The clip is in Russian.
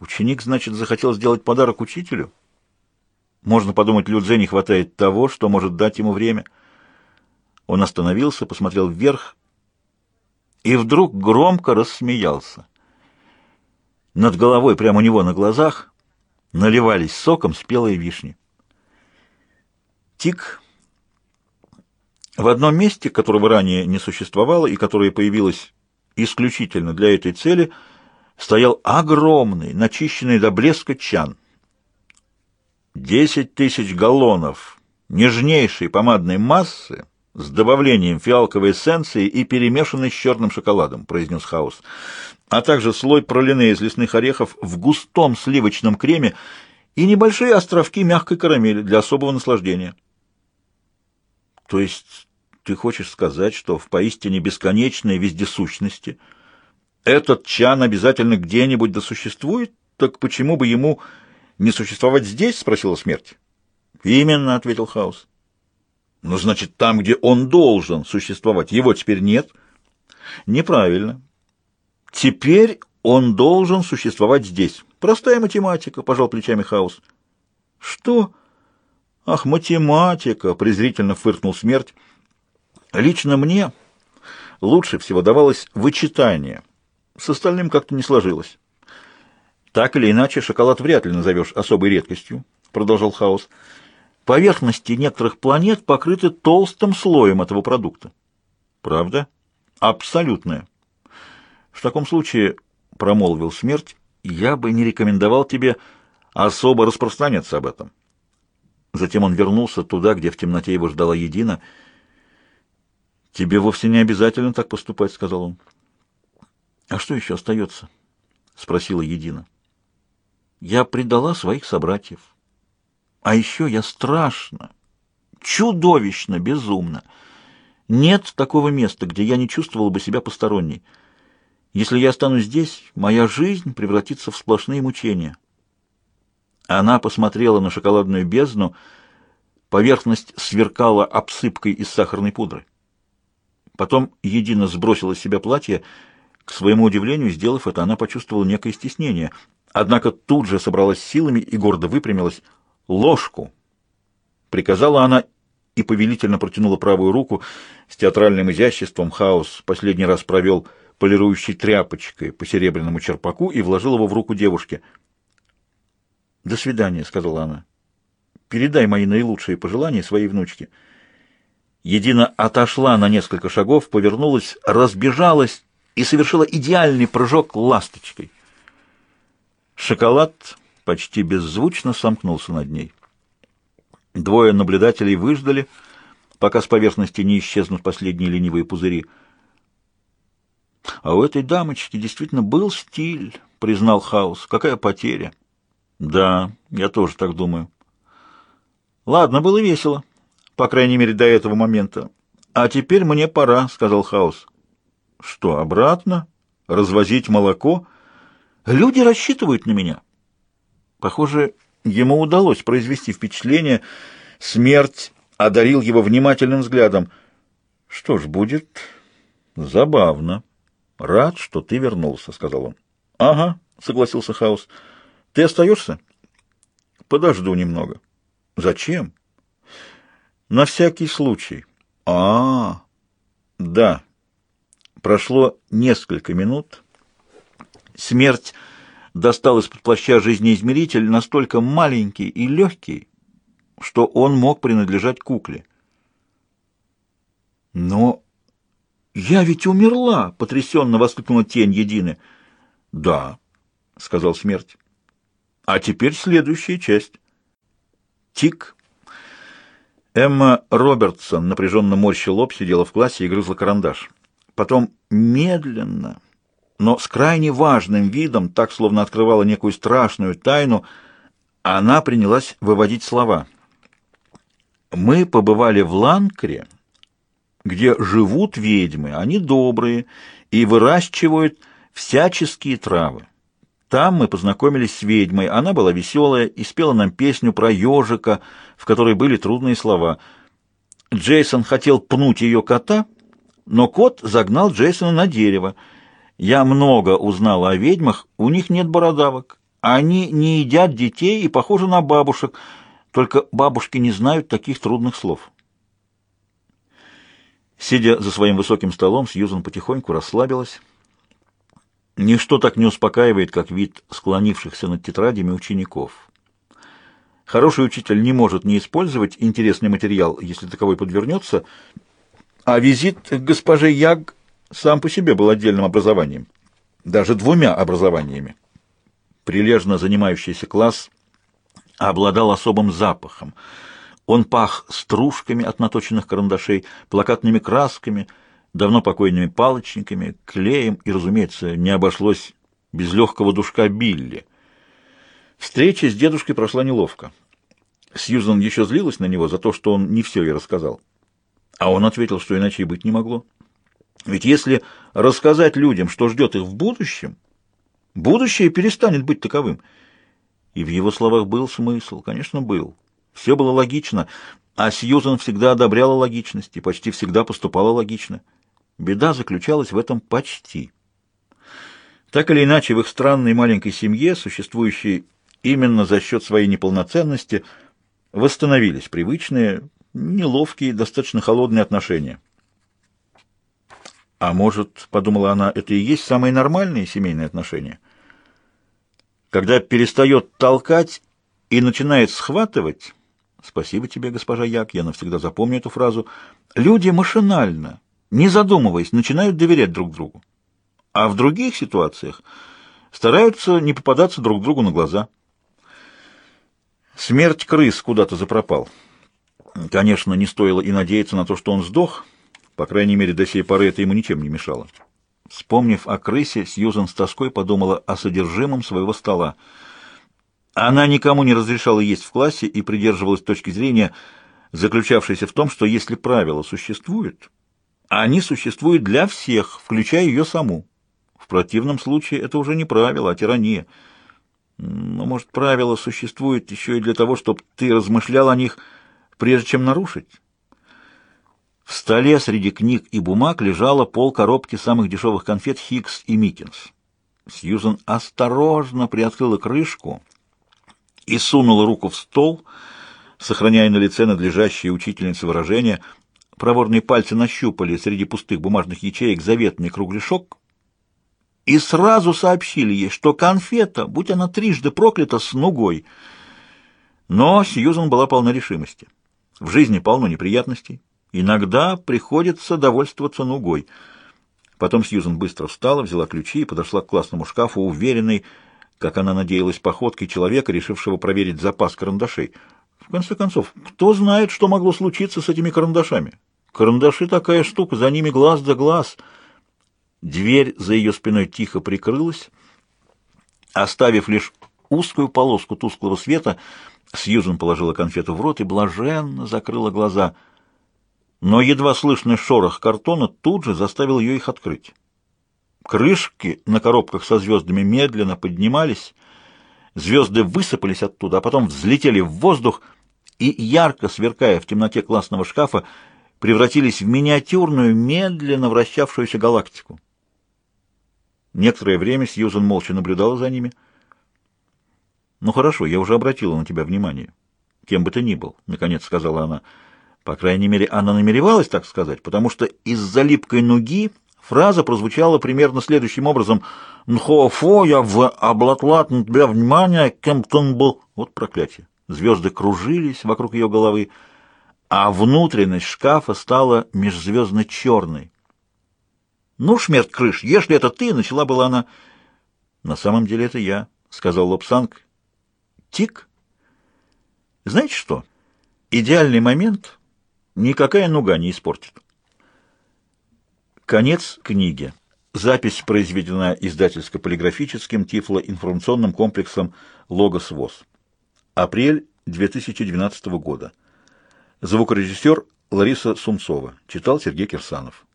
Ученик, значит, захотел сделать подарок учителю? Можно подумать, Людзе не хватает того, что может дать ему время. Он остановился, посмотрел вверх и вдруг громко рассмеялся. Над головой, прямо у него на глазах, наливались соком спелые вишни. Тик в одном месте, которого ранее не существовало и которое появилось исключительно для этой цели, стоял огромный, начищенный до блеска чан. Десять тысяч галлонов нежнейшей помадной массы с добавлением фиалковой эссенции и перемешанной с черным шоколадом, произнес Хаус, а также слой пролине из лесных орехов в густом сливочном креме и небольшие островки мягкой карамели для особого наслаждения. То есть ты хочешь сказать, что в поистине бесконечной вездесущности этот чан обязательно где-нибудь досуществует? Так почему бы ему не существовать здесь? спросила смерть. Именно, ответил Хаус. Но значит, там, где он должен существовать, его теперь нет? Неправильно. Теперь он должен существовать здесь. Простая математика, пожал плечами Хаус. Что? «Ах, математика!» — презрительно фыркнул смерть. «Лично мне лучше всего давалось вычитание. С остальным как-то не сложилось». «Так или иначе, шоколад вряд ли назовешь особой редкостью», — продолжал Хаус. «Поверхности некоторых планет покрыты толстым слоем этого продукта». «Правда?» «Абсолютная». «В таком случае», — промолвил смерть, — «я бы не рекомендовал тебе особо распространяться об этом». Затем он вернулся туда, где в темноте его ждала Едина. «Тебе вовсе не обязательно так поступать», — сказал он. «А что еще остается?» — спросила Едина. «Я предала своих собратьев. А еще я страшно, чудовищно, безумно. Нет такого места, где я не чувствовала бы себя посторонней. Если я останусь здесь, моя жизнь превратится в сплошные мучения». Она посмотрела на шоколадную бездну. Поверхность сверкала обсыпкой из сахарной пудры. Потом Едина сбросила с себя платье. К своему удивлению, сделав это, она почувствовала некое стеснение. Однако тут же собралась силами и гордо выпрямилась. «Ложку!» — приказала она и повелительно протянула правую руку. С театральным изяществом Хаос последний раз провел полирующей тряпочкой по серебряному черпаку и вложил его в руку девушки — «До свидания», — сказала она. «Передай мои наилучшие пожелания своей внучке». Едина отошла на несколько шагов, повернулась, разбежалась и совершила идеальный прыжок ласточкой. Шоколад почти беззвучно сомкнулся над ней. Двое наблюдателей выждали, пока с поверхности не исчезнут последние ленивые пузыри. «А у этой дамочки действительно был стиль», — признал Хаус. «Какая потеря!» Да, я тоже так думаю. Ладно, было весело. По крайней мере, до этого момента. А теперь мне пора, сказал Хаус. Что, обратно? Развозить молоко? Люди рассчитывают на меня. Похоже, ему удалось произвести впечатление. Смерть одарил его внимательным взглядом. Что ж, будет забавно. Рад, что ты вернулся, сказал он. Ага, согласился Хаус. Ты остаешься? Подожду немного. Зачем? На всякий случай. А, -а, -а. да. Прошло несколько минут. Смерть достал из-под плаща жизнеизмеритель настолько маленький и легкий, что он мог принадлежать кукле. Но я ведь умерла, потрясенно воскликнула тень Едины. Да, сказал смерть. А теперь следующая часть. Тик. Эмма Робертсон напряженно морщил лоб, сидела в классе и грызла карандаш. Потом медленно, но с крайне важным видом, так словно открывала некую страшную тайну, она принялась выводить слова. «Мы побывали в Ланкре, где живут ведьмы, они добрые и выращивают всяческие травы. Там мы познакомились с ведьмой. Она была веселая и спела нам песню про ежика, в которой были трудные слова. Джейсон хотел пнуть ее кота, но кот загнал Джейсона на дерево. Я много узнала о ведьмах, у них нет бородавок. Они не едят детей и похожи на бабушек, только бабушки не знают таких трудных слов. Сидя за своим высоким столом, Сьюзан потихоньку расслабилась. Ничто так не успокаивает, как вид склонившихся над тетрадями учеников. Хороший учитель не может не использовать интересный материал, если таковой подвернется, а визит к госпоже Яг сам по себе был отдельным образованием, даже двумя образованиями. Прилежно занимающийся класс обладал особым запахом. Он пах стружками от наточенных карандашей, плакатными красками, давно покойными палочниками, клеем и, разумеется, не обошлось без легкого душка Билли. Встреча с дедушкой прошла неловко. Сьюзан еще злилась на него за то, что он не все ей рассказал. А он ответил, что иначе и быть не могло. Ведь если рассказать людям, что ждет их в будущем, будущее перестанет быть таковым. И в его словах был смысл, конечно, был. Все было логично, а Сьюзан всегда одобряла логичность и почти всегда поступала логично. Беда заключалась в этом почти. Так или иначе, в их странной маленькой семье, существующей именно за счет своей неполноценности, восстановились привычные, неловкие, достаточно холодные отношения. А может, подумала она, это и есть самые нормальные семейные отношения? Когда перестает толкать и начинает схватывать, спасибо тебе, госпожа Як, я навсегда запомню эту фразу, люди машинально, не задумываясь, начинают доверять друг другу. А в других ситуациях стараются не попадаться друг другу на глаза. Смерть крыс куда-то запропал. Конечно, не стоило и надеяться на то, что он сдох, по крайней мере, до сей поры это ему ничем не мешало. Вспомнив о крысе, Сьюзан с тоской подумала о содержимом своего стола. Она никому не разрешала есть в классе и придерживалась точки зрения, заключавшейся в том, что если правила существуют, они существуют для всех, включая ее саму. В противном случае это уже не правило, а тирания. Но, может, правила существуют еще и для того, чтобы ты размышлял о них, прежде чем нарушить? В столе среди книг и бумаг лежала пол коробки самых дешевых конфет Хикс и Миккинс. Сьюзан осторожно приоткрыла крышку и сунула руку в стол, сохраняя на лице надлежащее учительнице выражение. Проворные пальцы нащупали среди пустых бумажных ячеек заветный кругляшок и сразу сообщили ей, что конфета, будь она трижды проклята, с нугой. Но Сьюзан была полна решимости. В жизни полно неприятностей. Иногда приходится довольствоваться нугой. Потом Сьюзен быстро встала, взяла ключи и подошла к классному шкафу, уверенной, как она надеялась, походкой человека, решившего проверить запас карандашей. В конце концов, кто знает, что могло случиться с этими карандашами? Карандаши такая штука, за ними глаз да глаз. Дверь за ее спиной тихо прикрылась, оставив лишь узкую полоску тусклого света, Сьюзен положила конфету в рот и блаженно закрыла глаза — но едва слышный шорох картона тут же заставил ее их открыть. Крышки на коробках со звездами медленно поднимались, звезды высыпались оттуда, а потом взлетели в воздух и, ярко сверкая в темноте классного шкафа, превратились в миниатюрную, медленно вращавшуюся галактику. Некоторое время Сьюзен молча наблюдала за ними. «Ну хорошо, я уже обратила на тебя внимание. Кем бы ты ни был», — наконец сказала она, — по крайней мере, она намеревалась так сказать, потому что из-за липкой нуги фраза прозвучала примерно следующим образом «Нхофо, я в облатлат на тебя внимание, Кемптон был...» Вот проклятие. Звезды кружились вокруг ее головы, а внутренность шкафа стала межзвездно-черной. «Ну, шмерть крыш, если это ты!» — начала была она. «На самом деле это я», — сказал Лобсанг. «Тик? Знаете что? Идеальный момент Никакая нуга не испортит. Конец книги. Запись произведена издательско-полиграфическим тифлоинформационным комплексом «Логос ВОЗ». Апрель 2012 года. Звукорежиссер Лариса Сумцова. Читал Сергей Кирсанов.